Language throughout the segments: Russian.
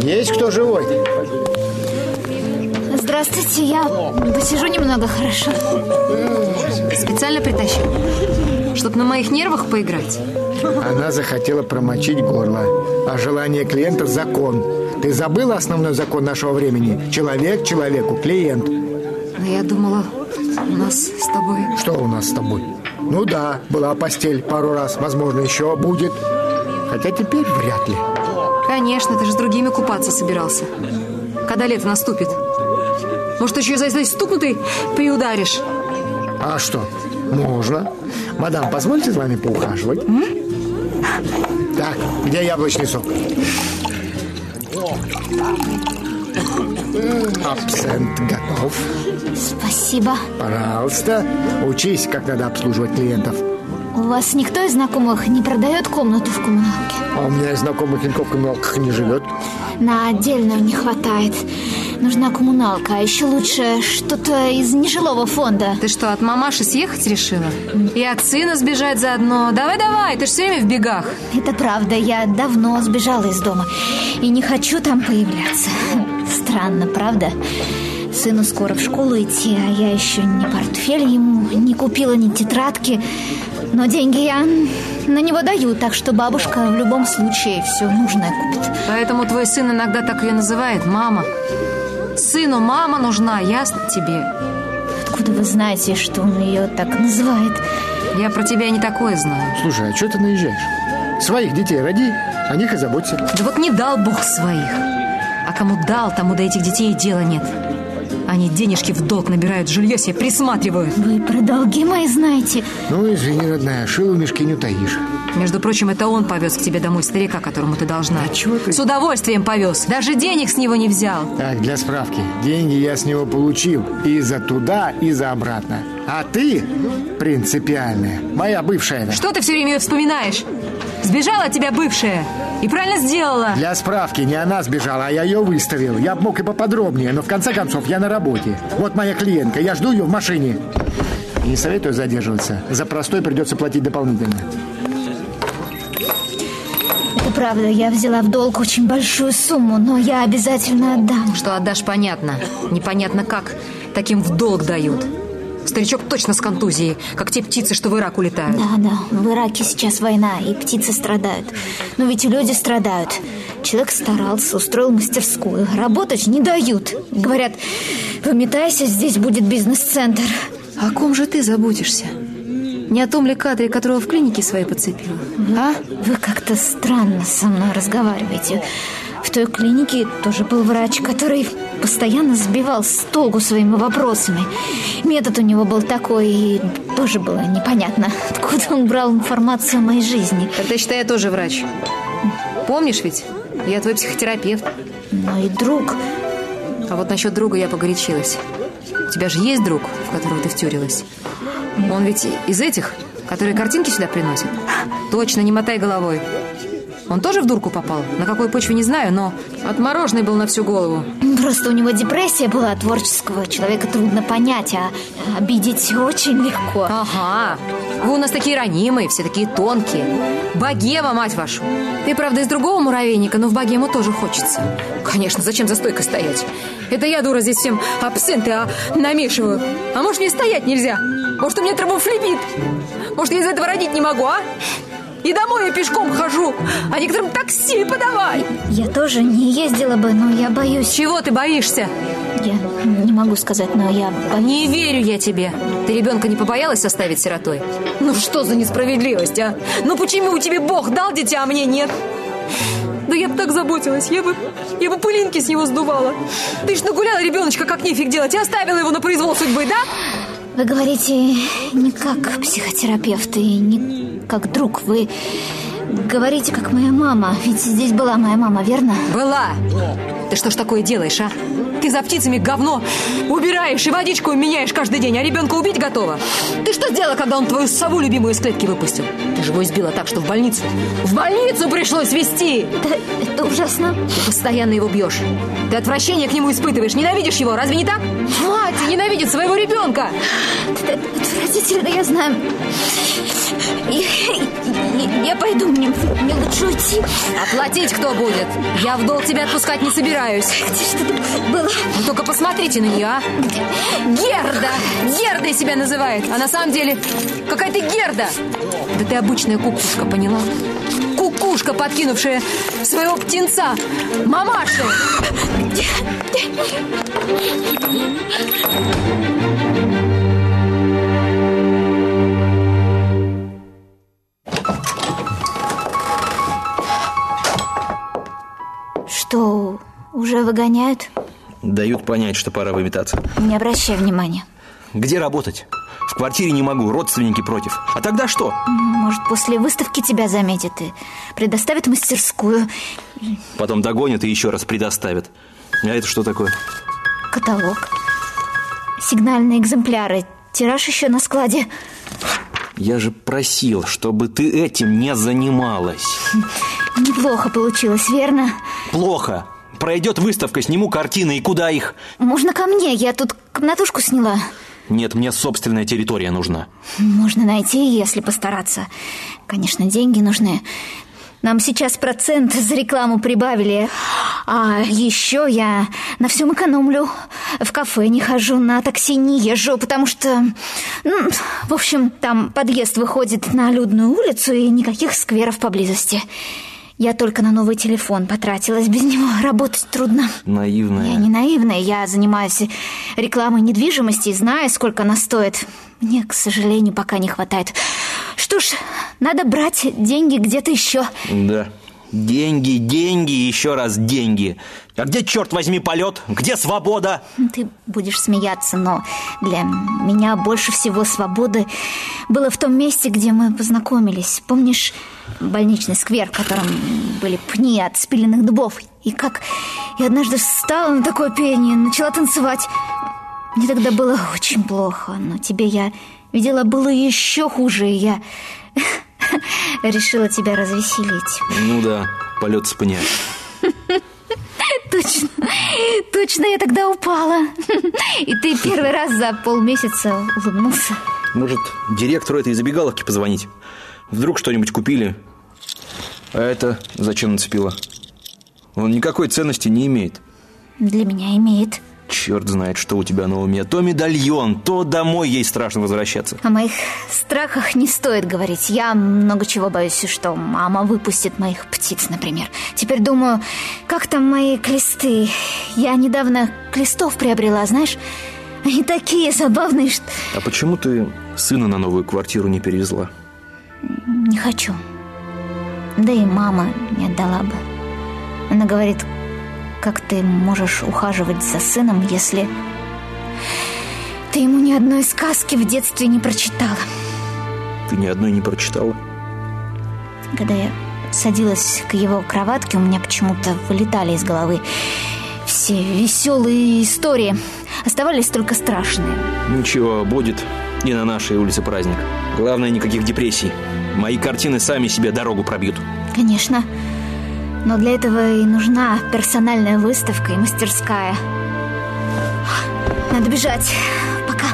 Есть кто живой? Здравствуйте, я посижу немного, хорошо? Специально притащил? Чтоб на моих нервах поиграть? Она захотела промочить горло. А желание клиента – закон. Ты забыла основной закон нашего времени? Человек человеку, клиент. Но я думала, у нас с тобой... Что у нас с тобой? Ну да, была постель пару раз, возможно, еще будет. Хотя теперь вряд ли. Конечно, ты же с другими купаться собирался. Когда лето наступит? Может, еще за этой стукнутой приударишь? А что? Можно. Мадам, позвольте с вами поухаживать? М? Так, где яблочный сок? Абсент готов. Спасибо. Пожалуйста, учись, как надо обслуживать клиентов. У вас никто из знакомых не продает комнату в коммуналке? А у меня из знакомых никто в коммуналках не живет. На отдельную не хватает. Нужна коммуналка, а еще лучше что-то из нежилого фонда. Ты что, от мамаши съехать решила? И от сына сбежать заодно? Давай-давай, ты же все время в бегах. Это правда, я давно сбежала из дома. И не хочу там появляться. Странно, правда? Сыну скоро в школу идти, а я еще ни портфель ему не купила, ни тетрадки. Но деньги я на него даю, так что бабушка в любом случае все нужное купит. Поэтому твой сын иногда так ее называет, мама. Сыну мама нужна, ясно тебе? Откуда вы знаете, что он ее так называет? Я про тебя не такое знаю. Слушай, а что ты наезжаешь? Своих детей роди, о них и заботься. Да вот не дал Бог своих. Кому дал, тому до этих детей дела нет. Они денежки в долг набирают, жилье себе присматривают. Вы про долги мои знаете? Ну, извини, родная, шилу в мешке не утаишь. Между прочим, это он повез к тебе домой старика, которому ты должна. А чего ты? С удовольствием повез. Даже денег с него не взял. Так, для справки. Деньги я с него получил. И за туда, и за обратно. А ты принципиальная. Моя бывшая. Что ты все время ее вспоминаешь? Сбежала от тебя бывшая. И правильно сделала. Для справки, не она сбежала, а я ее выставил. Я мог и поподробнее, но в конце концов я на работе. Вот моя клиентка, я жду ее в машине. Не советую задерживаться. За простой придется платить дополнительно. Это правда, я взяла в долг очень большую сумму, но я обязательно отдам. Что отдашь, понятно. Непонятно как. Таким в долг дают. Старичок точно с контузией, как те птицы, что в Ирак улетают. Да, да, в Ираке сейчас война, и птицы страдают. Но ведь и люди страдают. Человек старался, устроил мастерскую. Работать не дают. Говорят, выметайся, здесь будет бизнес-центр. О ком же ты заботишься? Не о том ли кадре, которого в клинике своей подцепила? А? Вы как-то странно со мной разговариваете. В той клинике тоже был врач, который постоянно сбивал с толку своими вопросами. Метод у него был такой, и тоже было непонятно, откуда он брал информацию о моей жизни. Тогда считай, я тоже врач. Помнишь ведь? Я твой психотерапевт. Ну и друг. А вот насчет друга я погорячилась. У тебя же есть друг, в которого ты втюрилась? Он ведь из этих, которые картинки сюда приносят? Точно, не мотай головой. Он тоже в дурку попал? На какой почве не знаю, но отмороженный был на всю голову. Просто у него депрессия была творческого человека трудно понять, а обидеть очень легко. Ага. Вы у нас такие ранимые, все такие тонкие. Богема, мать вашу. Ты, правда, из другого муравейника, но в богему тоже хочется. Конечно, зачем за стойкой стоять? Это я, дура, здесь всем абсенты а, намешиваю. А может, мне стоять нельзя? Может, у меня тромбофлебит? Может, я из этого родить не могу, а? И домой я пешком хожу, а некоторым такси подавай. Я тоже не ездила бы, но я боюсь. Чего ты боишься? Я не могу сказать, но я боюсь. Не верю я тебе. Ты ребенка не побоялась оставить сиротой? Ну что за несправедливость, а? Ну почему тебе Бог дал дитя, а мне нет? Да я бы так заботилась, я бы, я бы пылинки с него сдувала. Ты ж нагуляла ребеночка, как нефиг делать, и оставила его на произвол судьбы, да? Вы говорите не как психотерапевт и не как друг. Вы говорите, как моя мама. Ведь здесь была моя мама, верно? Была. Ты что ж такое делаешь, а? Ты за птицами говно убираешь и водичку меняешь каждый день, а ребенка убить готова. Ты что сделала, когда он твою сову любимую из клетки выпустил? Ты же его избила так, что в больницу... В больницу пришлось везти! Это, это ужасно. Ты постоянно его бьешь. Ты отвращение к нему испытываешь. Ненавидишь его, разве не так? Мать ненавидит своего ребенка. Это отвратительно, я знаю. Я, я, я пойду, мне, мне лучше уйти. Оплатить кто будет? Я в долг тебя отпускать не собираюсь. Где что тут было? Вы только посмотрите на нее, а. Герда! Герда себя называет. А на самом деле какая-то Герда. Да ты обычная кукушка, поняла? Кукушка, подкинувшая своего птенца. Мамаша! Уже выгоняют? Дают понять, что пора выметаться. Не обращай внимания. Где работать? В квартире не могу, родственники против. А тогда что? Может, после выставки тебя заметят и предоставят мастерскую. Потом догонят и еще раз предоставят. А это что такое? Каталог. Сигнальные экземпляры. Тираж еще на складе. Я же просил, чтобы ты этим не занималась. Неплохо получилось, верно? Плохо. Пройдет выставка, сниму картины, и куда их? Можно ко мне? Я тут комнатушку сняла. Нет, мне собственная территория нужна. Можно найти, если постараться. Конечно, деньги нужны. Нам сейчас процент за рекламу прибавили. А еще я на всем экономлю. В кафе не хожу, на такси не езжу, потому что... Ну, в общем, там подъезд выходит на людную улицу и никаких скверов поблизости. Я только на новый телефон потратилась. Без него работать трудно. Наивная. Я не наивная, я занимаюсь рекламой недвижимости и знаю, сколько она стоит. Мне, к сожалению, пока не хватает. Что ж, надо брать деньги где-то еще. Да. Деньги, деньги, еще раз деньги. А где, черт возьми, полет? Где свобода? Ты будешь смеяться, но для меня больше всего свободы было в том месте, где мы познакомились. Помнишь больничный сквер, в котором были пни от спиленных дубов? И как я однажды встала на такое пение, начала танцевать. Мне тогда было очень плохо, но тебе я видела было еще хуже, я решила тебя развеселить. Ну да, полет с пня. Точно, точно я тогда упала. И ты первый раз за полмесяца улыбнулся. Может, директору этой забегаловки позвонить? Вдруг что-нибудь купили? А это зачем нацепила? Он никакой ценности не имеет. Для меня имеет. Черт знает, что у тебя на уме. То медальон, то домой ей страшно возвращаться. О моих страхах не стоит говорить. Я много чего боюсь, что мама выпустит моих птиц, например. Теперь думаю, как там мои клесты? Я недавно клестов приобрела, знаешь? Они такие забавные, что... А почему ты сына на новую квартиру не перевезла? Не хочу. Да и мама не отдала бы. Она говорит, как ты можешь ухаживать за сыном, если ты ему ни одной сказки в детстве не прочитала? Ты ни одной не прочитала? Когда я садилась к его кроватке, у меня почему-то вылетали из головы все веселые истории. Оставались только страшные. Ничего, будет не на нашей улице праздник. Главное, никаких депрессий. Мои картины сами себе дорогу пробьют. Конечно. Но для этого и нужна персональная выставка и мастерская. Надо бежать. Пока.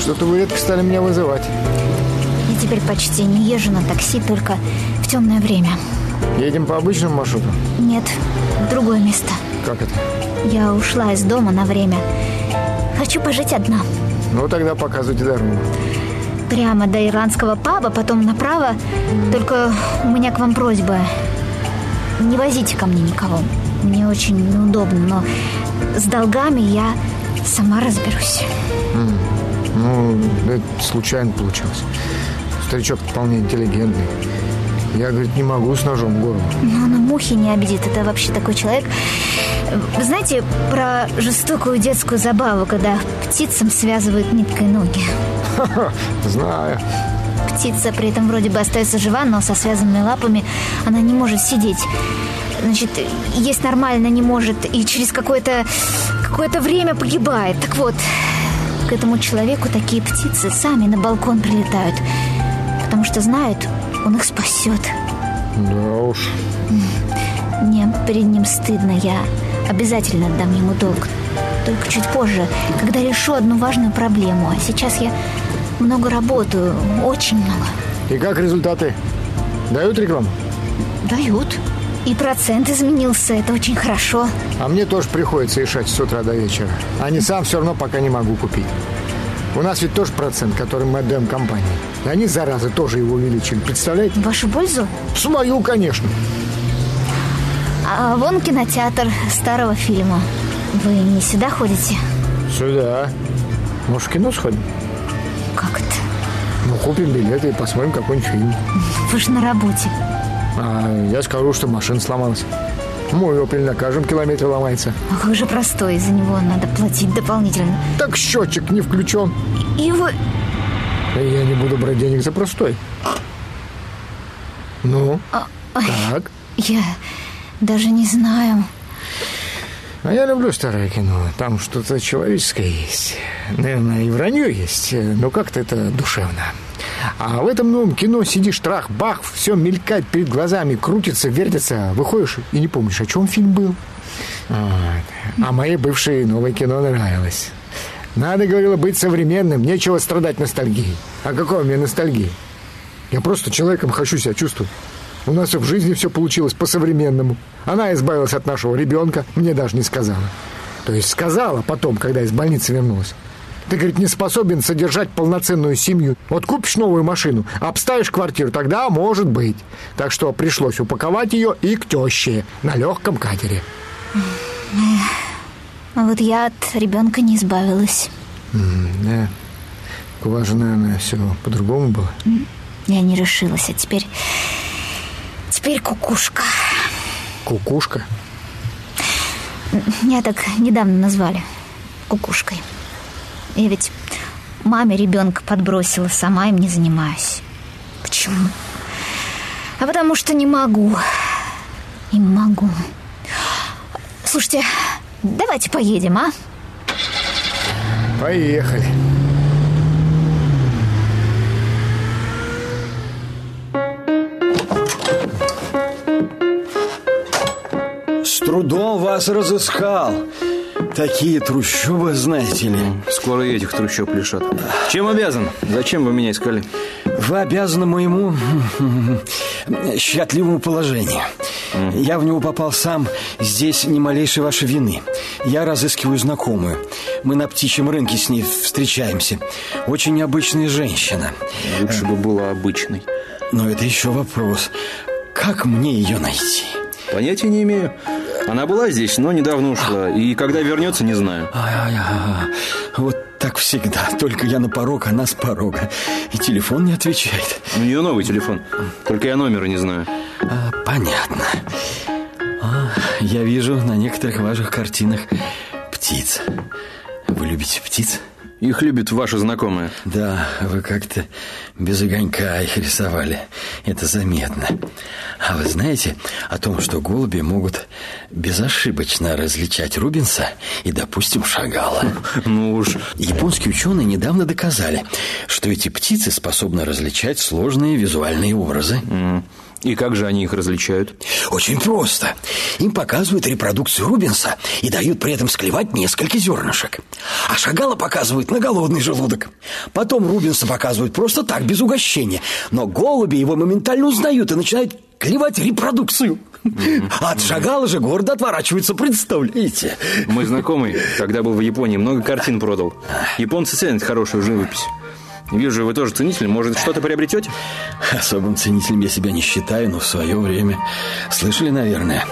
Что-то вы редко стали меня вызывать. Я теперь почти не езжу на такси, только в темное время. Едем по обычному маршруту? Нет, в другое место. Как это? Я ушла из дома на время. Хочу пожить одна. Ну, тогда показывайте дорогу. Прямо до ирландского паба, потом направо. Только у меня к вам просьба. Не возите ко мне никого. Мне очень неудобно, но с долгами я сама разберусь. Ну, это случайно получилось. Старичок вполне интеллигентный. Я, говорит, не могу с ножом в горло. Но она мухи не обидит. Это вообще такой человек. Вы знаете про жестокую детскую забаву, когда птицам связывают ниткой ноги? Знаю. Птица при этом вроде бы остается жива, но со связанными лапами она не может сидеть. Значит, есть нормально не может и через какое-то какое-то время погибает. Так вот, к этому человеку такие птицы сами на балкон прилетают, потому что знают, он их спасет. Да уж. Мне перед ним стыдно. Я обязательно отдам ему долг. Только чуть позже, когда решу одну важную проблему. А сейчас я много работаю, очень много. И как результаты? Дают рекламу? Дают. И процент изменился, это очень хорошо. А мне тоже приходится решать с утра до вечера. А не сам все равно пока не могу купить. У нас ведь тоже процент, который мы отдаем компании. И они, заразы, тоже его увеличили. Представляете? Вашу пользу? Свою, конечно. А вон кинотеатр старого фильма. Вы не сюда ходите? Сюда. Может, в кино сходим? Как это? Ну, купим билеты и посмотрим какой-нибудь фильм. Вы же на работе. А я скажу, что машина сломалась. Мой опель на каждом километре ломается. Ах, вы же простой, из-за него надо платить дополнительно. Так счетчик не включен. И вы... Я не буду брать денег за простой. Ну, как? Я даже не знаю. А я люблю старое кино. Там что-то человеческое есть. Наверное, и вранье есть, но как-то это душевно. А в этом новом кино сидишь, трах, бах, все мелькает перед глазами, крутится, вертится, выходишь и не помнишь, о чем фильм был. Вот. А моей бывшей новое кино нравилось. Надо, говорила, быть современным, нечего страдать ностальгией. А какой у меня ностальгии? Я просто человеком хочу себя чувствовать. У нас в жизни все получилось по-современному. Она избавилась от нашего ребенка, мне даже не сказала. То есть сказала потом, когда из больницы вернулась. Ты, говорит, не способен содержать полноценную семью. Вот купишь новую машину, обставишь квартиру, тогда может быть. Так что пришлось упаковать ее и к теще на легком катере. А вот я от ребенка не избавилась. Да. У вас же, наверное, все по-другому было. Я не решилась, а теперь... Теперь кукушка. Кукушка? Меня так недавно назвали кукушкой. Я ведь маме ребенка подбросила, сама им не занимаюсь. Почему? А потому что не могу. Не могу. Слушайте, давайте поедем, а? Поехали. С трудом вас разыскал. Такие трущобы, знаете ли. Скоро и этих трущоб лишат. Чем обязан? Зачем вы меня искали? Вы обязаны моему счастливому положению. Я в него попал сам, здесь ни малейшей вашей вины. Я разыскиваю знакомую. Мы на птичьем рынке с ней встречаемся. Очень необычная женщина. Лучше бы была обычной. Но это еще вопрос. Как мне ее найти? Понятия не имею. Она была здесь, но недавно ушла. И когда вернется, не знаю. Вот так всегда. Только я на порог, она с порога. И телефон не отвечает. У нее новый телефон. Только я номера не знаю. А, понятно. А, я вижу на некоторых ваших картинах птиц. Вы любите птиц? Их любит ваша знакомая. Да, вы как-то без огонька их рисовали. Это заметно. А вы знаете о том, что голуби могут безошибочно различать Рубинса и, допустим, Шагала? Ну уж... Японские ученые недавно доказали, что эти птицы способны различать сложные визуальные образы. И как же они их различают? Очень просто. Им показывают репродукцию Рубинса и дают при этом склевать несколько зернышек. А Шагала показывают на голодный желудок. Потом Рубинса показывают просто так, без угощения. Но голуби его моментально узнают и начинают клевать репродукцию. А от Шагала же гордо отворачиваются, представляете? Мой знакомый, когда был в Японии, много картин продал. Японцы ценят хорошую живопись. Вижу, вы тоже ценитель. Может, что-то приобретете? Особым ценителем я себя не считаю, но в свое время слышали, наверное,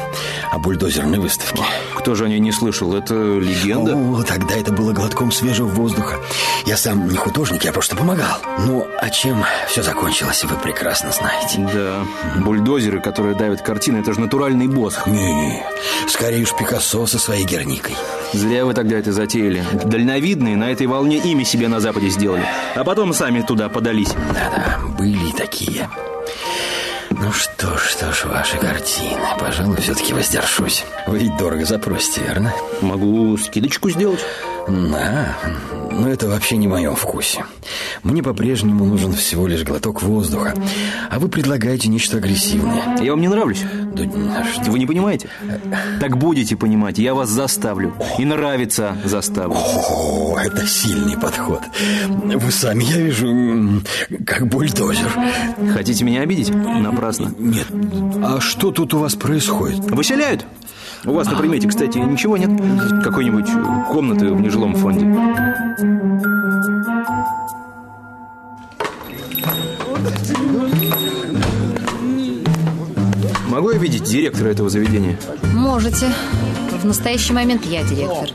о бульдозерной выставке. Кто же о ней не слышал? Это легенда? О, тогда это было глотком свежего воздуха. Я сам не художник, я просто помогал. Ну, а чем все закончилось, вы прекрасно знаете. Да. Бульдозеры, которые давят картины, это же натуральный босс. Не-не, скорее уж Пикассо со своей Герникой. Зря вы тогда это затеяли. Дальновидные на этой волне имя себе на Западе сделали. А потом сами туда подались. Да-да, были такие. Ну что ж, что ж, ваши картины. Пожалуй, все-таки воздержусь. Вы ведь дорого запросите, верно? Могу скидочку сделать. Да, но это вообще не в моем вкусе. Мне по-прежнему нужен всего лишь глоток воздуха, а вы предлагаете нечто агрессивное. Я вам не нравлюсь? Да, что? Вы не понимаете? Так будете понимать, я вас заставлю. И нравится заставлю. О, это сильный подход. Вы сами, я вижу, как бульдозер. Хотите меня обидеть? Напрасно. Нет, а что тут у вас происходит? Выселяют? У вас на примете, кстати, ничего нет? Какой-нибудь комнаты в нежилом фонде? Могу я видеть директора этого заведения? Можете. В настоящий момент я директор.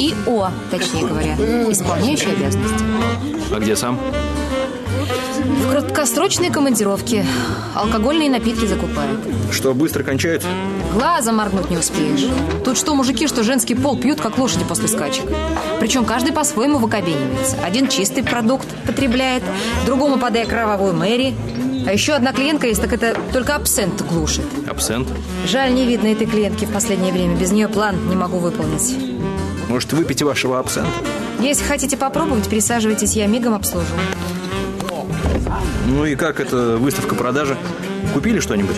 И О, точнее говоря, исполняющий обязанности. А где сам? В краткосрочной командировке. Алкогольные напитки закупает. Что, быстро кончают? Глазом моргнуть не успеешь. Тут что мужики, что женский пол пьют, как лошади после скачек. Причем каждый по-своему выкобенивается. Один чистый продукт потребляет, другому подая кровавую Мэри. А еще одна клиентка есть, так это только абсент глушит. Абсент? Жаль, не видно этой клиентки в последнее время. Без нее план не могу выполнить. Может, выпейте вашего абсента? Если хотите попробовать, присаживайтесь, я мигом обслужу. Ну и как эта выставка продажи? Купили что-нибудь?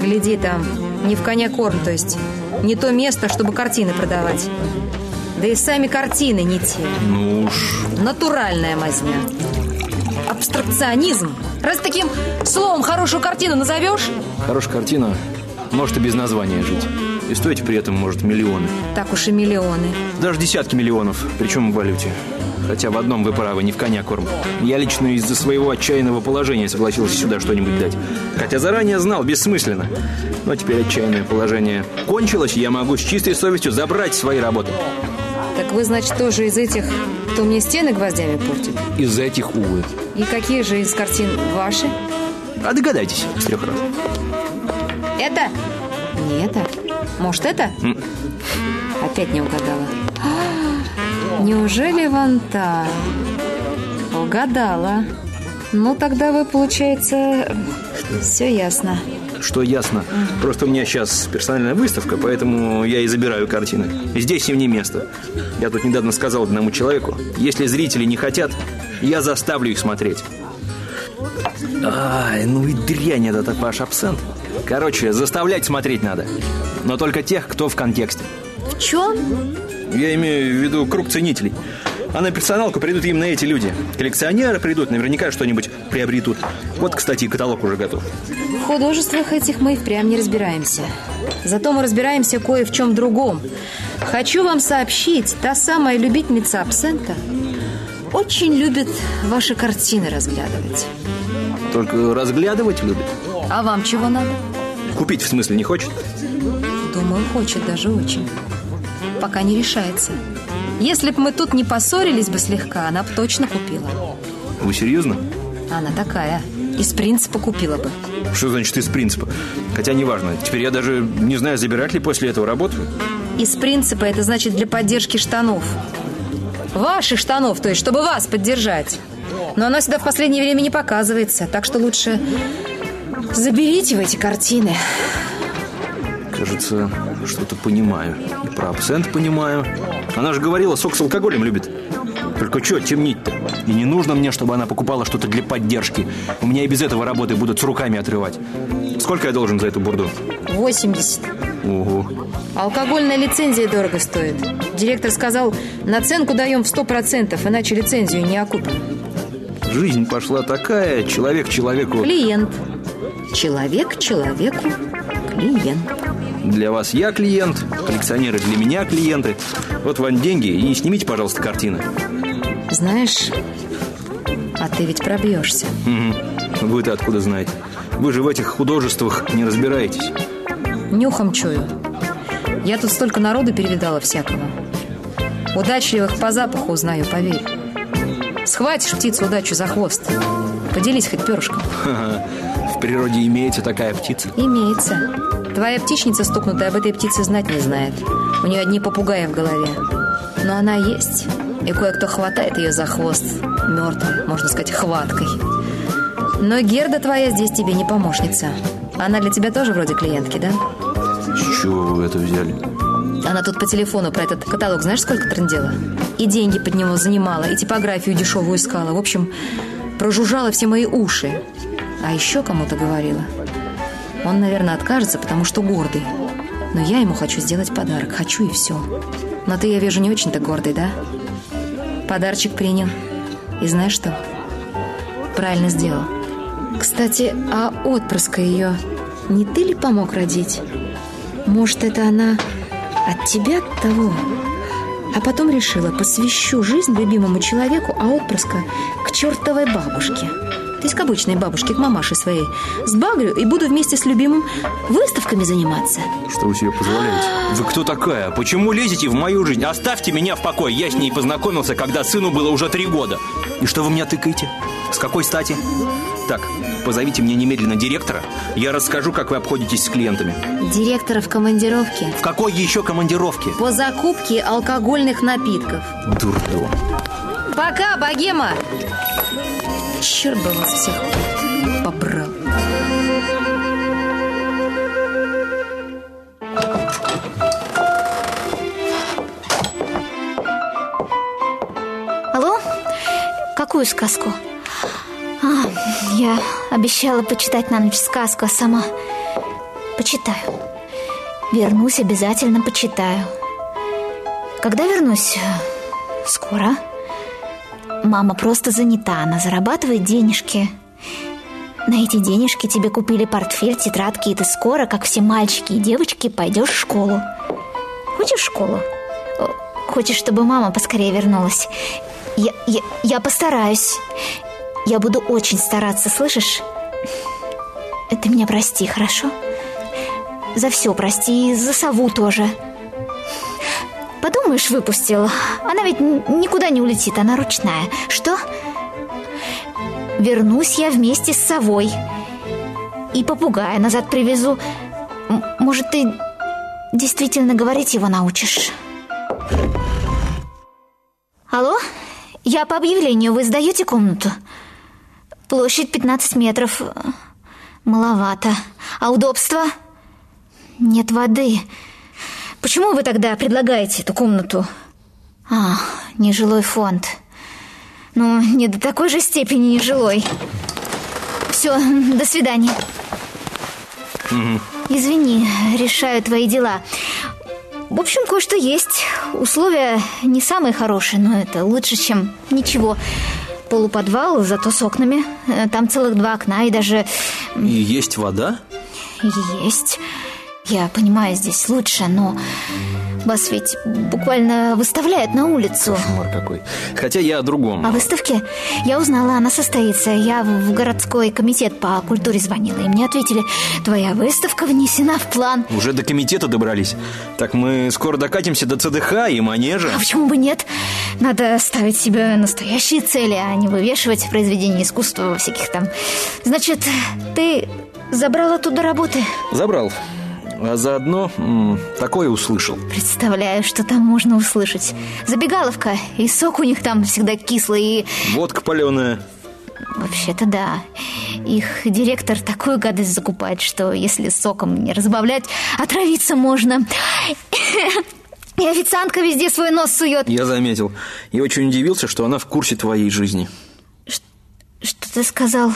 Гляди там, не в коня корм, то есть не то место, чтобы картины продавать. Да и сами картины не те. Ну уж... Натуральная мазня. Абстракционизм. Раз таким словом хорошую картину назовешь, Хорошая картина может и без названия жить. И стоить при этом может миллионы. так уж и миллионы. Даже десятки миллионов, причем в валюте. Хотя в одном вы правы, не в коня корм. Я лично из-за своего отчаянного положения согласился сюда что-нибудь дать. Хотя заранее знал, бессмысленно. Но теперь отчаянное положение кончилось, и я могу с чистой совестью забрать свои работы. Так вы, значит, тоже из этих, кто мне стены гвоздями портит? Из-за этих, увы. И какие же из картин ваши? А догадайтесь с трех раз. Это? Не это. Может, это? Опять не угадала. А, Неужели вон та? Угадала. Ну, тогда вы, получается, все ясно. Что ясно. Просто у меня сейчас персональная выставка, поэтому я и забираю картины. Здесь им не место. Я тут недавно сказал одному человеку, если зрители не хотят, я заставлю их смотреть. Ай, ну и дрянь этот ваш абсент. Короче, заставлять смотреть надо. Но только тех, кто в контексте. В чем? Я имею в виду круг ценителей. А на персоналку придут именно эти люди. Коллекционеры придут, наверняка что-нибудь приобретут. Вот, кстати, каталог уже готов. В художествах этих мы и впрямь не разбираемся. Зато мы разбираемся кое в чем другом. Хочу вам сообщить, та самая любительница абсента очень любит ваши картины разглядывать. Только разглядывать любит. А вам чего надо? Купить в смысле не хочет? Думаю, хочет даже очень. Пока не решается. Если б мы тут не поссорились бы слегка, она бы точно купила. Вы серьезно? Она такая. Из принципа купила бы. Что значит из принципа? Хотя неважно. Теперь я даже не знаю, забирать ли после этого работу. Из принципа это значит для поддержки штанов. Ваших штанов, то есть, чтобы вас поддержать. Но она сюда в последнее время не показывается, так что лучше заберите в эти картины. Кажется, что-то понимаю. И про абсент понимаю. Она же говорила, сок с алкоголем любит. Только что темнить-то? И не нужно мне, чтобы она покупала что-то для поддержки. У меня и без этого работы будут с руками отрывать. Сколько я должен за эту бурду? 80. Ого. Алкогольная лицензия дорого стоит. Директор сказал, наценку даем в 100%, иначе лицензию не окупим. Жизнь пошла такая, человек человеку... Клиент. Человек человеку клиент. Для вас я клиент, коллекционеры для меня клиенты. Вот вам деньги и снимите, пожалуйста, картины. Знаешь, а ты ведь пробьешься. Угу. Вы-то откуда знаете? Вы же в этих художествах не разбираетесь. Нюхом чую. Я тут столько народу перевидала всякого. Удачливых по запаху узнаю, поверь. Схватишь птицу удачу за хвост. Поделись хоть перышком. Ха-ха. В природе имеется такая птица. Имеется. Твоя птичница стукнутая об этой птице знать не знает. У нее одни попугаи в голове. Но она есть. И кое-кто хватает ее за хвост. Мертвой, можно сказать, хваткой. Но Герда твоя здесь тебе не помощница. Она для тебя тоже вроде клиентки, да? С чего вы это взяли? Она тут по телефону про этот каталог знаешь, сколько трындела? И деньги под него занимала, и типографию дешевую искала. В общем, прожужжала все мои уши. А еще кому-то говорила. Он, наверное, откажется, потому что гордый. Но я ему хочу сделать подарок. Хочу и все. Но ты, я вижу, не очень-то гордый, да? Подарочек принял. И знаешь что? Правильно сделал. Кстати, а отпрыска ее не ты ли помог родить? Может, это она от тебя того? А потом решила, посвящу жизнь любимому человеку, а отпрыска к чертовой бабушке. Есть к обычной бабушке, к мамаше своей. Сбагрю и буду вместе с любимым выставками заниматься. Что вы себе позволяете? Вы кто такая? Почему лезете в мою жизнь? Оставьте меня в покое. Я с ней познакомился, когда сыну было уже три года. И что вы меня тыкаете? С какой стати? Так, позовите мне немедленно директора. Я расскажу, как вы обходитесь с клиентами. Директора в командировке. В какой еще командировке? По закупке алкогольных напитков. Дурдом. Пока, богема! Черт бы вас всех побрал. Алло? Какую сказку? А, я обещала почитать на ночь сказку, а сама почитаю. Вернусь, обязательно почитаю. Когда вернусь? Скоро. Мама просто занята, она зарабатывает денежки. На эти денежки тебе купили портфель, тетрадки, и ты скоро, как все мальчики и девочки, пойдешь в школу. Хочешь в школу? Хочешь, чтобы мама поскорее вернулась? Я, я, я постараюсь. Я буду очень стараться, слышишь? Ты меня прости, хорошо? За все прости, и за сову тоже. Подумаешь, выпустил. Она ведь никуда не улетит, она ручная. Что? Вернусь я вместе с совой. И попугая назад привезу. Может, ты действительно говорить его научишь? Алло? Я по объявлению. Вы сдаете комнату? Площадь 15 метров. Маловато. А удобства? Нет воды. Почему вы тогда предлагаете эту комнату? А, нежилой фонд. Ну, не до такой же степени нежилой. Все, до свидания. Извини, решаю твои дела. В общем, кое-что есть. Условия не самые хорошие, но это лучше, чем ничего. Полуподвал, зато с окнами. Э, Там целых два окна и даже И есть вода? есть. Я понимаю, здесь лучше, но вас ведь буквально выставляют на улицу. Кошмар какой. Хотя я о другом. О выставке я узнала, она состоится. Я в городской комитет по культуре звонила, и мне ответили, твоя выставка внесена в план. Уже до комитета добрались. Так мы скоро докатимся до ЦДХ и манежа. А почему бы нет? Надо ставить себе настоящие цели, а не вывешивать произведения искусства во всяких там. Значит, ты забрал оттуда работы? Забрал. А заодно м, такое услышал. Представляю, что там можно услышать. Забегаловка, и сок у них там всегда кислый, и... Водка паленая. Вообще-то да. Их директор такую гадость закупает, что если соком не разбавлять, отравиться можно. И официантка везде свой нос сует. Я заметил. И очень удивился, что она в курсе твоей жизни. Что ты сказал?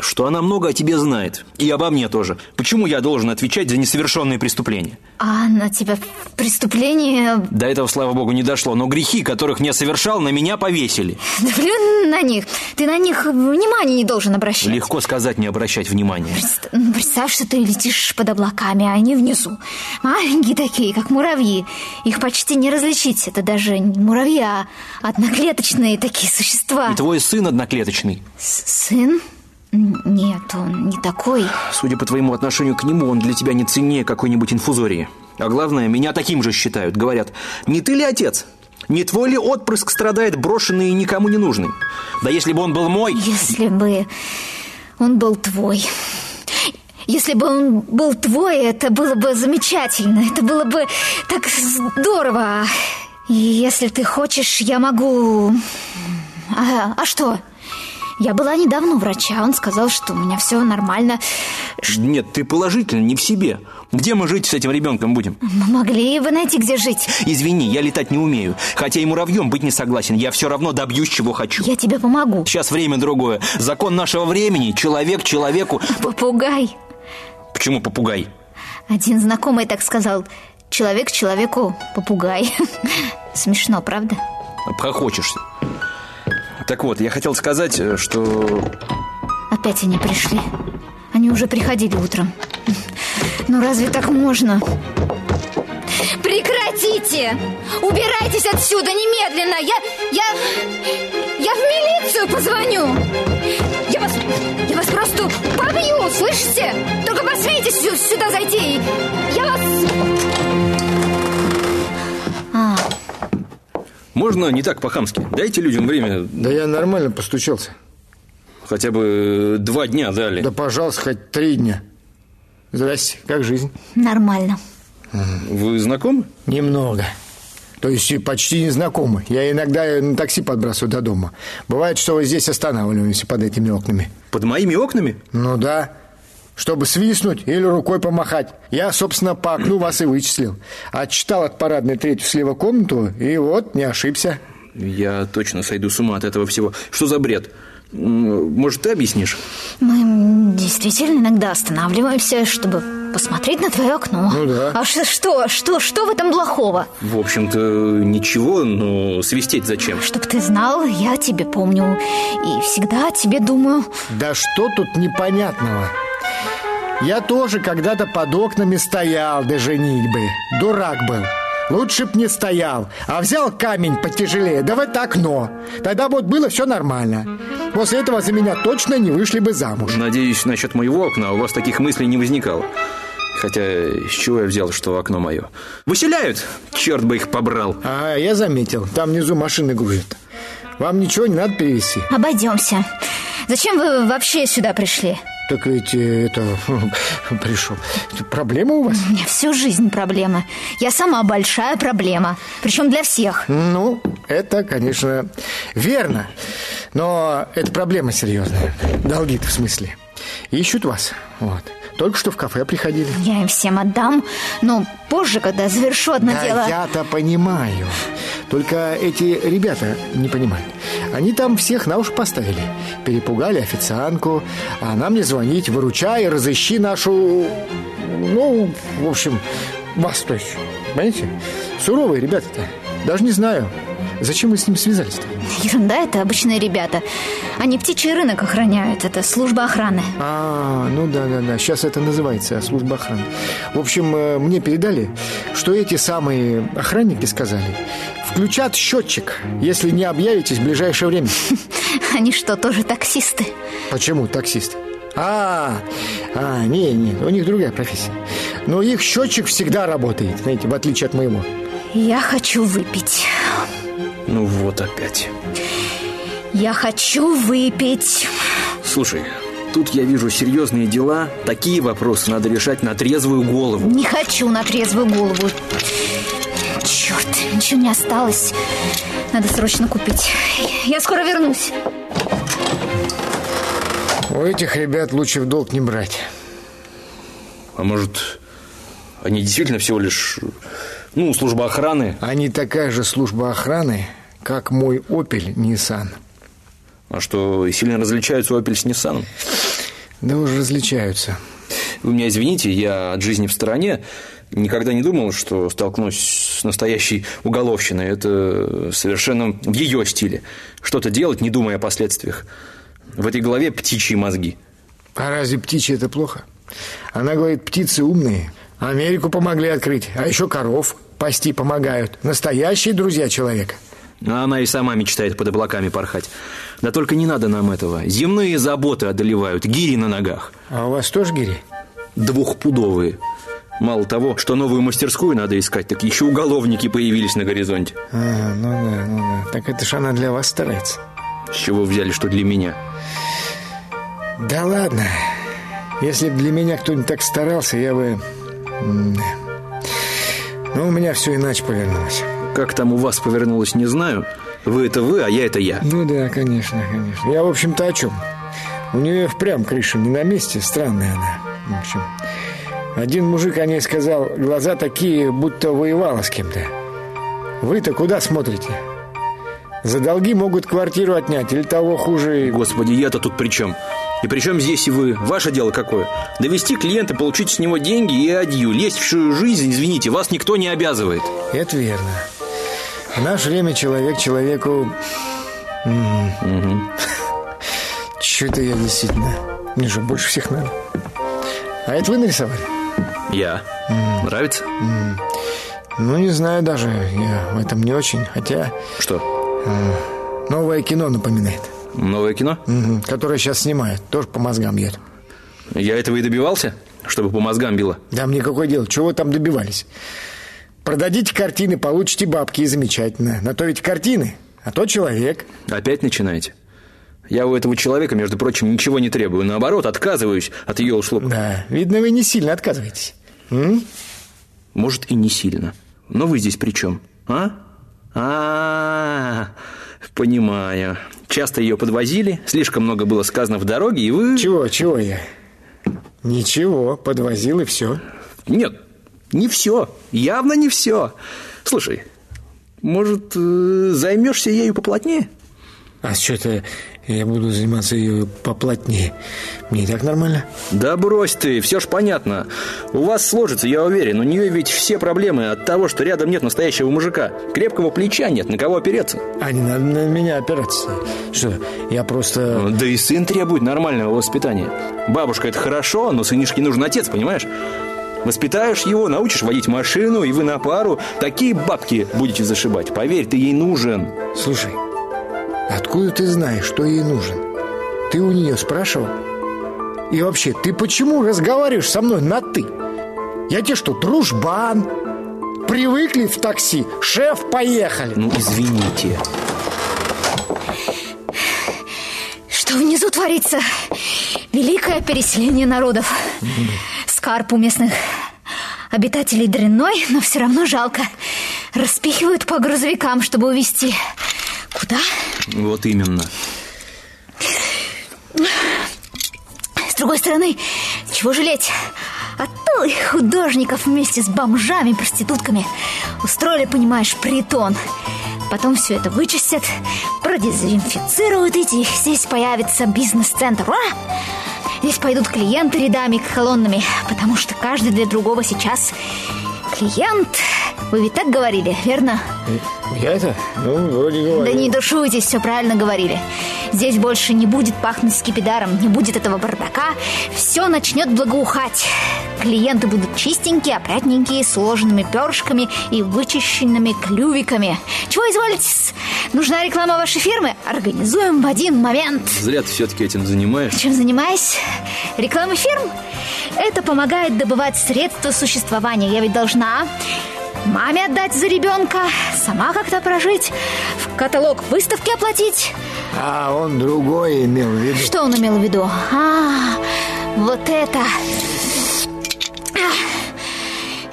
Что она много о тебе знает. И обо мне тоже. Почему я должен отвечать за несовершенные преступления? А на тебя в преступление... До этого, слава богу, не дошло. Но грехи, которых не совершал, на меня повесили. Да блин на них. Ты на них внимания не должен обращать. Легко сказать не обращать внимания. Представь, представь, что ты летишь под облаками, а они внизу. Маленькие такие, как муравьи. Их почти не различить. Это даже не муравьи, а одноклеточные такие существа. И твой сын одноклеточный. С- Сын? Нет, он не такой. Судя по твоему отношению к нему, он для тебя не ценнее какой-нибудь инфузории. А главное, меня таким же считают. Говорят, не ты ли отец? Не твой ли отпрыск страдает брошенный и никому не нужный? Да если бы он был мой... Если бы он был твой. Если бы он был твой, это было бы замечательно. Это было бы так здорово. И если ты хочешь, я могу... А, а что? Я была недавно у врача, он сказал, что у меня все нормально. Нет, ты положительно, не в себе. Где мы жить с этим ребенком будем? Мы могли бы найти, где жить. Извини, я летать не умею. Хотя и муравьем быть не согласен. Я все равно добьюсь, чего хочу. Я тебе помогу. Сейчас время другое. Закон нашего времени. Человек человеку... Попугай. Почему попугай? Один знакомый так сказал. Человек человеку попугай. Смешно, правда? Обхохочешься. Так вот, я хотел сказать, э, что... Опять они пришли. Они уже приходили утром. Ну разве так можно? Прекратите! Убирайтесь отсюда немедленно! Я... я... я в милицию позвоню! Я вас... я вас просто побью, слышите? Только посмейте сюда зайти! Я вас... Можно не так по-хамски? Дайте людям время... Да я нормально постучался. Хотя бы два дня дали. Да, пожалуйста, хоть три дня. Здрасте, как жизнь? Нормально. Вы знакомы? Немного. То есть почти не знакомы. Я иногда на такси подбрасываю до дома. Бывает, что вы здесь останавливаемся под этими окнами. Под моими окнами? Ну да. Чтобы свистнуть или рукой помахать. Я, собственно, по окну вас и вычислил. Отчитал от парадной третью слева комнату, и вот, не ошибся. Я точно сойду с ума от этого всего. Что за бред? Может, ты объяснишь? Мы действительно иногда останавливаемся, чтобы посмотреть на твое окно. Ну да. А что, что, что, что в этом плохого? В общем-то, ничего, но свистеть зачем? Чтоб ты знал, я тебе помню и всегда о тебе думаю. Да что тут непонятного? Я тоже когда-то под окнами стоял до женитьбы. Дурак был. Лучше б не стоял, а взял камень потяжелее, да в это окно. Тогда вот было все нормально. После этого за меня точно не вышли бы замуж. Надеюсь, насчет моего окна у вас таких мыслей не возникало. Хотя, с чего я взял, что окно мое? Выселяют! Черт бы их побрал. А, я заметил. Там внизу машины грузят. Вам ничего не надо перевести? Обойдемся. Зачем вы вообще сюда пришли? Так ведь э, это... пришел. Проблема у вас? У меня всю жизнь проблема. Я сама большая проблема. Причем для всех. Ну, это, конечно, верно. Но это проблема серьезная. Долги в смысле. Ищут вас. Вот. Только что в кафе приходили. Я им всем отдам, но позже, когда завершу одно да дело... я-то понимаю. Только эти ребята не понимают. Они там всех на уши поставили. Перепугали официантку, а она мне звонить, выручай, разыщи нашу... Ну, в общем, вас, то есть. Понимаете? Суровые ребята-то. Даже не знаю, зачем вы с ним связались-то? Ерунда, это обычные ребята. Они птичий рынок охраняют. Это служба охраны. А, ну да, да, да. Сейчас это называется служба охраны. В общем, э, мне передали, что эти самые охранники сказали, включат счетчик, если не объявитесь в ближайшее время. Они что, тоже таксисты? Почему таксисты? А, а, не, не, у них другая профессия. Но их счетчик всегда работает, знаете, в отличие от моего. Я хочу выпить. Ну вот опять. Я хочу выпить. Слушай, тут я вижу серьезные дела. Такие вопросы надо решать на трезвую голову. Не хочу на трезвую голову. Черт, ничего не осталось. Надо срочно купить. Я скоро вернусь. У этих ребят лучше в долг не брать. А может, они действительно всего лишь, ну, служба охраны? Они такая же служба охраны, как мой «Опель» Nissan. А что, сильно различаются «Опель» с Ниссаном? Да уже различаются. Вы меня извините, я от жизни в стороне. Никогда не думал, что столкнусь с настоящей уголовщиной. Это совершенно в ее стиле. Что-то делать, не думая о последствиях. В этой голове птичьи мозги. А разве птичьи это плохо? Она говорит, птицы умные. Америку помогли открыть, а еще коров пасти помогают. Настоящие друзья человека. А она и сама мечтает под облаками порхать. Да только не надо нам этого. Земные заботы одолевают, гири на ногах. А у вас тоже гири? Двухпудовые. Мало того, что новую мастерскую надо искать, так еще уголовники появились на горизонте. А, ну да, ну да. Так это ж она для вас старается. С чего взяли, что для меня? Да ладно. Если бы для меня кто-нибудь так старался, я бы... Но у меня все иначе повернулось. Как там у вас повернулось, не знаю. Вы это вы, а я это я. Ну да, конечно, конечно. Я, в общем-то, о чем? У нее впрямь крыша не на месте, странная она. В общем, один мужик о ней сказал, глаза такие, будто воевала с кем-то. Вы-то куда смотрите? За долги могут квартиру отнять, или того хуже... Господи, я-то тут при чем? И при чем здесь и вы? Ваше дело какое? Довести клиента, получить с него деньги и адью. Лезть в чужую жизнь, извините, вас никто не обязывает. Это верно. В наше время человек человеку... Угу. Чего-то я действительно... Мне же больше всех надо. А это вы нарисовали? Я. Mm. Нравится? Mm. Ну, не знаю даже. Я в этом не очень. Хотя... Что? Э, новое кино напоминает. Новое кино? Угу, которое сейчас снимают. Тоже по мозгам бьет. Я этого и добивался? Чтобы по мозгам било? Да мне какое дело? Чего вы там добивались? Продадите картины, получите бабки, и замечательно. На то ведь картины, а то человек. Опять начинаете? Я у этого человека, между прочим, ничего не требую. Наоборот, отказываюсь от ее услуг. Да, видно, вы не сильно отказываетесь. М? Может, и не сильно. Но вы здесь при чем? А? А, -а, -а понимаю. Часто ее подвозили, слишком много было сказано в дороге, и вы... Чего, чего я? Ничего, подвозил и все. Нет, не все. Явно не все. Слушай, может, э, займешься ею поплотнее? А что-то я буду заниматься ее поплотнее. Мне и так нормально. Да брось ты, все ж понятно. У вас сложится, я уверен. У нее ведь все проблемы от того, что рядом нет настоящего мужика. Крепкого плеча нет, на кого опереться. А не надо на меня опираться. Что, я просто... Да и сын требует нормального воспитания. Бабушка, это хорошо, но сынишке нужен отец, понимаешь? Воспитаешь его, научишь водить машину, и вы на пару такие бабки будете зашибать. Поверь, ты ей нужен. Слушай, Откуда ты знаешь, что ей нужен? Ты у нее спрашивал? И вообще, ты почему разговариваешь со мной на «ты»? Я тебе что, дружбан? Привыкли в такси? Шеф, поехали! Ну, извините. Что внизу творится? Великое переселение народов. Скарп у местных обитателей дрянной, но все равно жалко. Распихивают по грузовикам, чтобы увезти. Куда? Вот именно. С другой стороны, чего жалеть? А то и художников вместе с бомжами, проститутками устроили, понимаешь, притон. Потом все это вычистят, продезинфицируют, и здесь появится бизнес-центр. Ура! Здесь пойдут клиенты рядами колоннами, потому что каждый для другого сейчас клиент. Вы ведь так говорили, верно? Я это? Ну, вроде говорю. Да не душуйтесь, все правильно говорили. Здесь больше не будет пахнуть скипидаром, не будет этого бардака. Все начнет благоухать. Клиенты будут чистенькие, опрятненькие, сложенными перышками и вычищенными клювиками. Чего изволите? Нужна реклама вашей фирмы? Организуем в один момент. Зря ты все-таки этим занимаешься. Чем занимаюсь? Реклама фирм? Это помогает добывать средства существования. Я ведь должна маме отдать за ребенка, сама как-то прожить, в каталог выставки оплатить. А он другое имел в виду. Что он имел в виду? А, вот это.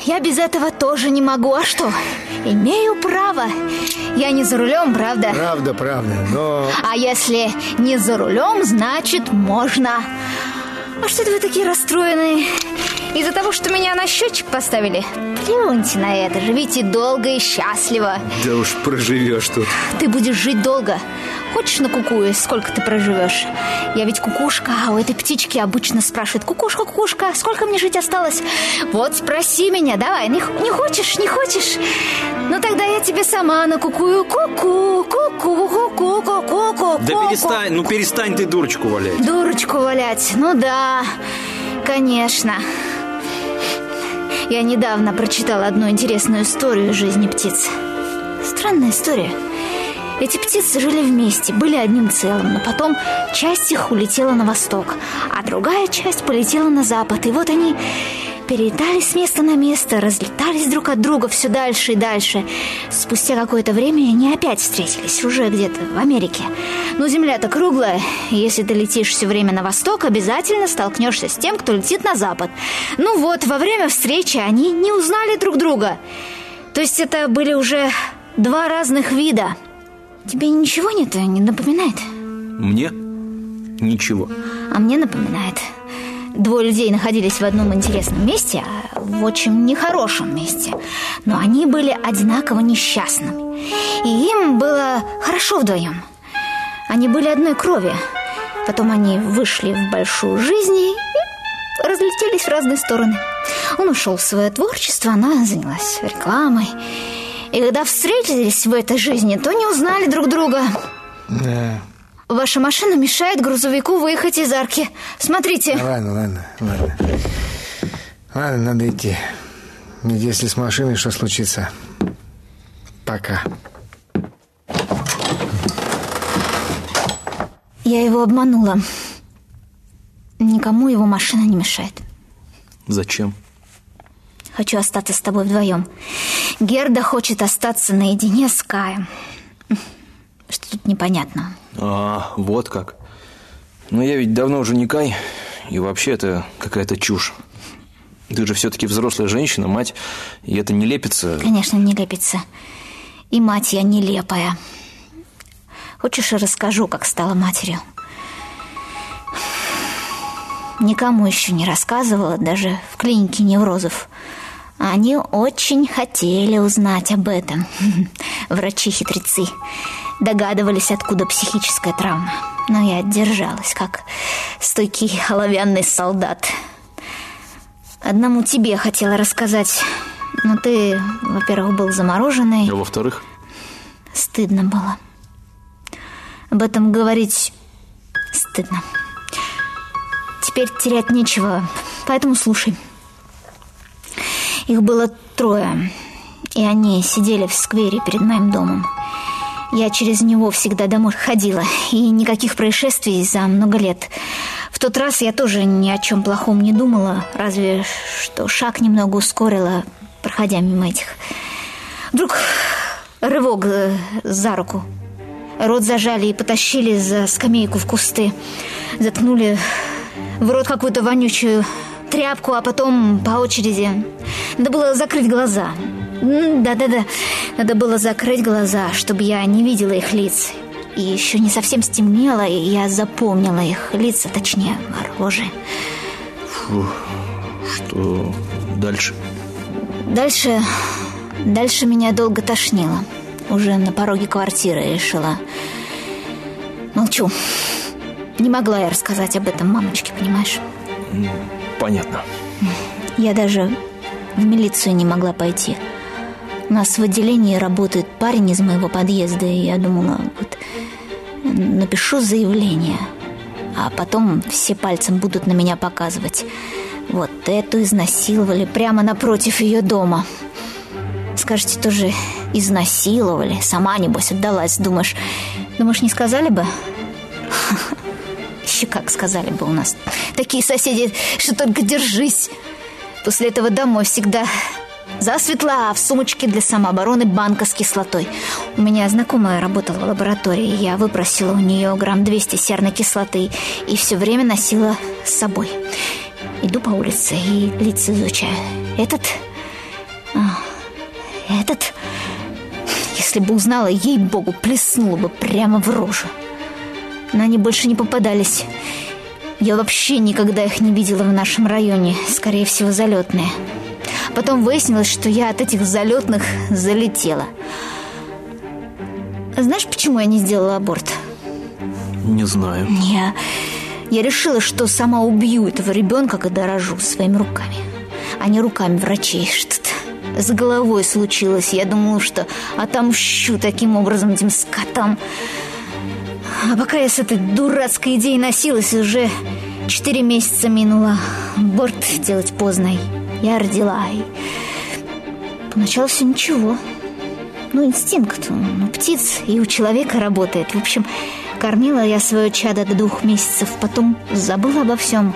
Я без этого тоже не могу. А что? Имею право. Я не за рулем, правда? Правда, правда, но... А если не за рулем, значит можно. А что это вы такие расстроенные? Из-за того, что меня на счетчик поставили? Плюньте на это, живите долго и счастливо Да уж проживешь тут Ты будешь жить долго Хочешь на кукуе, сколько ты проживешь? Я ведь кукушка, а у этой птички обычно спрашивают Кукушка, кукушка, сколько мне жить осталось? Вот спроси меня, давай, не, не хочешь, не хочешь? Ну тогда я тебе сама на кукую Ку-ку, ку-ку, ку-ку, ку-ку Да перестань, ну перестань ты дурочку валять Дурочку валять, ну да, конечно я недавно прочитала одну интересную историю жизни птиц. Странная история. Эти птицы жили вместе, были одним целым, но потом часть их улетела на восток, а другая часть полетела на запад. И вот они перелетали с места на место, разлетались друг от друга все дальше и дальше. Спустя какое-то время они опять встретились, уже где-то в Америке. Но земля-то круглая, и если ты летишь все время на восток, обязательно столкнешься с тем, кто летит на запад. Ну вот, во время встречи они не узнали друг друга. То есть это были уже два разных вида. Тебе ничего нет, не напоминает? Мне? Ничего. А мне напоминает. Двое людей находились в одном интересном месте, а в очень нехорошем месте. Но они были одинаково несчастными. И им было хорошо вдвоем. Они были одной крови. Потом они вышли в большую жизнь и разлетелись в разные стороны. Он ушел в свое творчество, она занялась рекламой. И когда встретились в этой жизни, то не узнали друг друга. Да. Ваша машина мешает грузовику выехать из арки. Смотрите. Ладно, ладно, ладно. Ладно, надо идти. Если с машиной что случится? Пока. Я его обманула. Никому его машина не мешает. Зачем? Хочу остаться с тобой вдвоем. Герда хочет остаться наедине с Каем. Что тут непонятно? А, вот как. Но я ведь давно уже не Кай, и вообще это какая-то чушь. Ты же все-таки взрослая женщина, мать, и это не лепится. Конечно, не лепится. И мать я нелепая. Хочешь, я расскажу, как стала матерью? Никому еще не рассказывала, даже в клинике неврозов. Они очень хотели узнать об этом. Врачи-хитрецы догадывались, откуда психическая травма. Но я держалась, как стойкий оловянный солдат. Одному тебе хотела рассказать, но ты, во-первых, был замороженный. А во-вторых? Стыдно было. Об этом говорить стыдно. Теперь терять нечего, поэтому слушай. Их было трое, и они сидели в сквере перед моим домом. Я через него всегда домой ходила, и никаких происшествий за много лет. В тот раз я тоже ни о чем плохом не думала, разве что шаг немного ускорила, проходя мимо этих. Вдруг рывок э, за руку. Рот зажали и потащили за скамейку в кусты. Заткнули в рот какую-то вонючую тряпку, а потом по очереди. Надо было закрыть глаза. Да-да-да, надо было закрыть глаза, чтобы я не видела их лиц. И еще не совсем стемнело, и я запомнила их лица, точнее, рожи. Фу, что дальше? Дальше... Дальше меня долго тошнило. Уже на пороге квартиры решила. Молчу. Не могла я рассказать об этом мамочке, понимаешь? Понятно. Я даже в милицию не могла пойти. У нас в отделении работает парень из моего подъезда, и я думала, вот напишу заявление, а потом все пальцем будут на меня показывать. Вот эту изнасиловали прямо напротив ее дома. Скажете, тоже изнасиловали. Сама, небось, отдалась. Думаешь, думаешь, не сказали бы? Еще как сказали бы у нас. Такие соседи, что только держись. После этого домой всегда засветла, в сумочке для самообороны банка с кислотой. У меня знакомая работала в лаборатории. Я выпросила у нее грамм 200 серной кислоты и все время носила с собой. Иду по улице и лица изучаю. Этот... А, этот... Если бы узнала, ей-богу, плеснула бы прямо в рожу. Но они больше не попадались. Я вообще никогда их не видела в нашем районе. Скорее всего, залетные. Потом выяснилось, что я от этих залетных залетела. Знаешь, почему я не сделала аборт? Не знаю. Я, я решила, что сама убью этого ребенка, когда рожу своими руками. А не руками врачей. Что-то с головой случилось. Я думала, что отомщу таким образом этим скотам. А пока я с этой дурацкой идеей носилась, уже четыре месяца минуло. Борт делать поздно. Я родила. И поначалу все ничего. Ну, инстинкт ну, птиц и у человека работает. В общем, кормила я свое чадо до двух месяцев, потом забыла обо всем.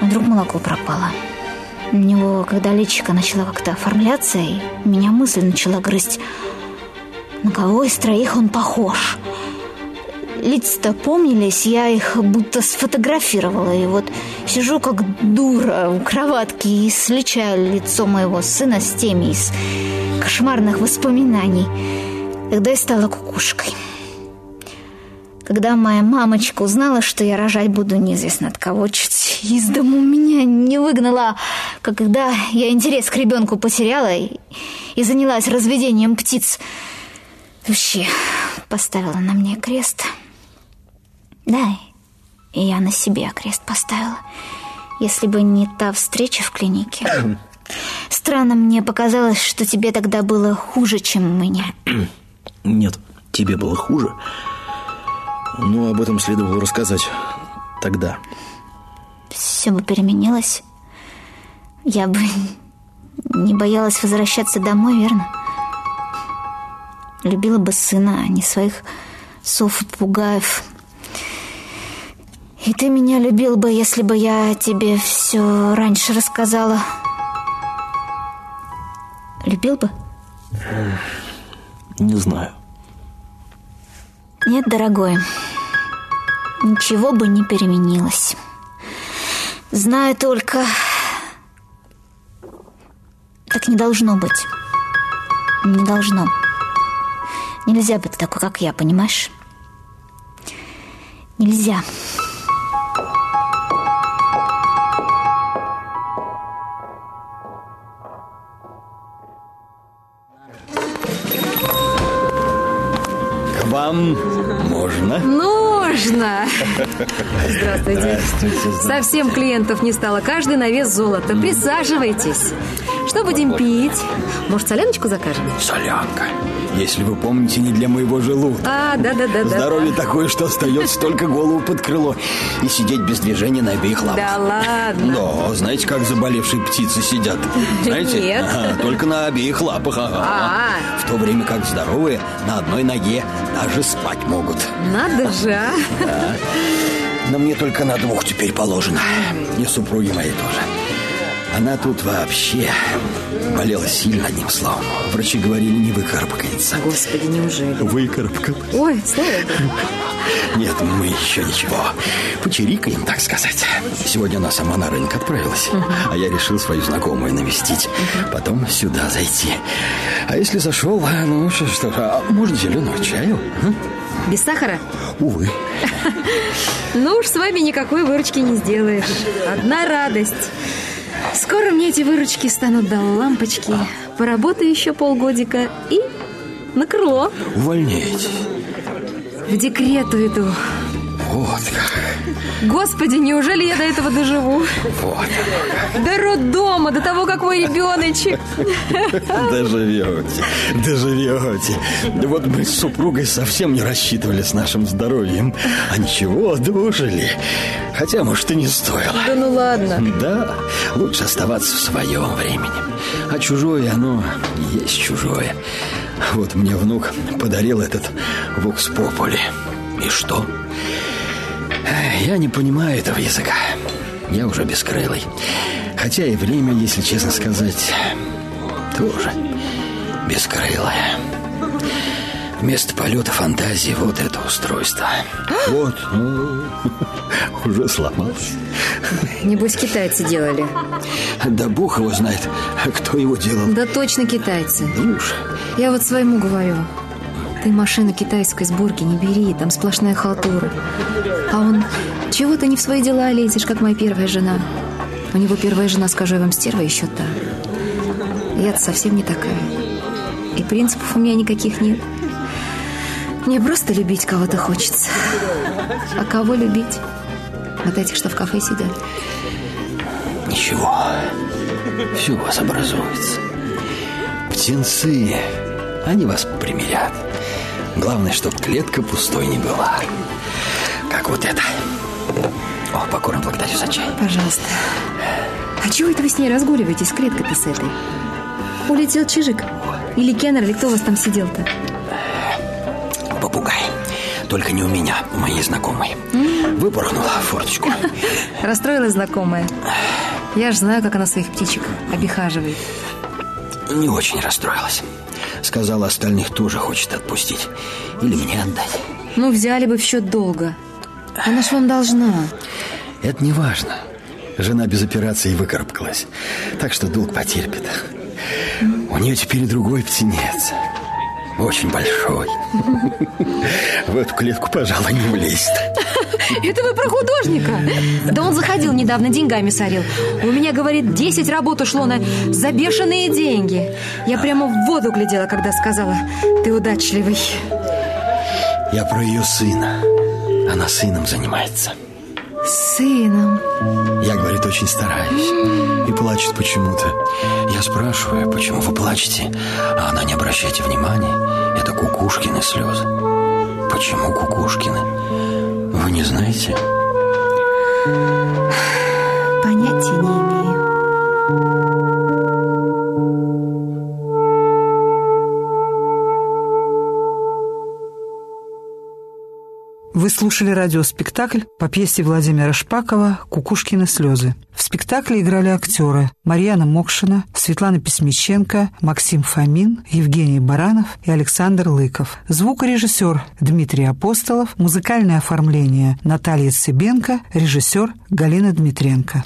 А вдруг молоко пропало. У него, когда личико начала как-то оформляться, и меня мысль начала грызть. На кого из троих он похож? Лица-то помнились, я их будто сфотографировала. И вот сижу как дура у кроватки и сличаю лицо моего сына с теми из кошмарных воспоминаний. Тогда я стала кукушкой. Когда моя мамочка узнала, что я рожать буду неизвестно от кого, чуть из дома меня не выгнала, как когда я интерес к ребенку потеряла и, и занялась разведением птиц. Вообще поставила на мне крест. Да, и я на себе крест поставила. Если бы не та встреча в клинике. Странно мне показалось, что тебе тогда было хуже, чем мне. Нет, тебе было хуже. Но об этом следовало рассказать тогда. Все бы переменилось. Я бы не боялась возвращаться домой, верно? Любила бы сына, а не своих сов и. И ты меня любил бы, если бы я тебе все раньше рассказала. Любил бы? Не знаю. Нет, дорогой, ничего бы не переменилось. Знаю только... Так не должно быть. Не должно. Нельзя быть такой, как я, понимаешь? Нельзя. К вам можно? Нужно! Здравствуйте. Здравствуйте. Совсем клиентов не стало. Каждый на вес золота. Присаживайтесь. Что будем пить? Может, соляночку закажем? Солянка. Если вы помните, не для моего желудка. А, да-да-да. Здоровье такое, что остается только голову под крыло и сидеть без движения на обеих лапах. Да ладно. Но знаете, как заболевшие птицы сидят? Знаете? Нет. Ага, только на обеих лапах. ага. А. В то время как здоровые на одной ноге даже спать могут. Надо же, а. Но мне только на двух теперь положено. И супруги моей тоже. Она тут вообще болела сильно, одним словом. Врачи говорили, не выкарабкается. Господи, неужели? Выкарабкал. Ой, слава. Нет, мы еще ничего. Почирикаем, так сказать. Сегодня она сама на рынок отправилась. А я решил свою знакомую навестить. Потом сюда зайти. А если зашел, ну что, что а может зеленого чаю? м? Без сахара? Увы. Ну уж с вами никакой выручки не сделаешь. Одна радость. Скоро мне эти выручки станут до лампочки. Поработаю еще полгодика и на крыло. Увольняйтесь. В декрет уйду. Вот как. Господи, неужели я до этого доживу? Вот. До роддома, до того, как мой ребеночек. Доживете, доживете. Вот мы с супругой совсем не рассчитывали с нашим здоровьем. А ничего, дожили. Хотя, может, и не стоило. Да ну ладно. Да, лучше оставаться в своем времени. А чужое, оно есть чужое. Вот мне внук подарил этот вокс попули. И что? Я не понимаю этого языка. Я уже бескрылый. Хотя и время, если честно сказать, тоже бескрылое. Вместо полета фантазии вот это устройство. Вот, ну, уже сломался. Небось, китайцы делали. Да бог его знает, кто его делал. Да точно китайцы. Ну уж, Я вот своему говорю. Ты машину китайской сборки не бери, там сплошная халтура. А он, чего ты не в свои дела лезешь, как моя первая жена? У него первая жена, скажу я вам, стерва еще та. Я-то совсем не такая. И принципов у меня никаких нет. Мне просто любить кого-то хочется. А кого любить? Вот этих, что в кафе сидят. ничего. Все у вас образуется. Птенцы, они вас примирят. Главное, чтоб клетка пустой не была. Как вот это. О, покорно благодарю за чай. Пожалуйста. А чего это вы с ней разгуливаете, с клеткой-то с этой? Улетел Чижик? Или Кеннер, или кто у вас там сидел-то? Попугай. Только не у меня, у моей знакомой. Выпорхнула в форточку. Расстроилась знакомая. Я ж знаю, как она своих птичек обихаживает. Не очень расстроилась. Сказала, остальных тоже хочет отпустить. Или мне отдать. Ну, взяли бы в счет долга. Она ж вам должна. Это не важно. Жена без операции выкарабкалась. Так что долг потерпит. У нее теперь другой птенец. очень большой. В эту клетку, пожалуй, не влезет. Это вы про художника? Да он заходил недавно, деньгами сорил. У меня, говорит, 10 работ ушло на забешенные деньги. Я прямо в воду глядела, когда сказала, ты удачливый. Я про ее сына. Она сыном занимается. Сыном? Я, говорит, очень стараюсь. И плачет почему-то. Я спрашиваю, почему вы плачете? А она, не обращайте внимания, это Кукушкины слезы. Почему Кукушкины? Не знаете? Понятия не имею. Вы слушали радиоспектакль по пьесе Владимира Шпакова «Кукушкины слезы». В спектакле играли актеры Марьяна Мокшина, Светлана Письмиченко, Максим Фомин, Евгений Баранов и Александр Лыков. Звукорежиссер Дмитрий Апостолов, музыкальное оформление Наталья Цыбенко, режиссер Галина Дмитренко.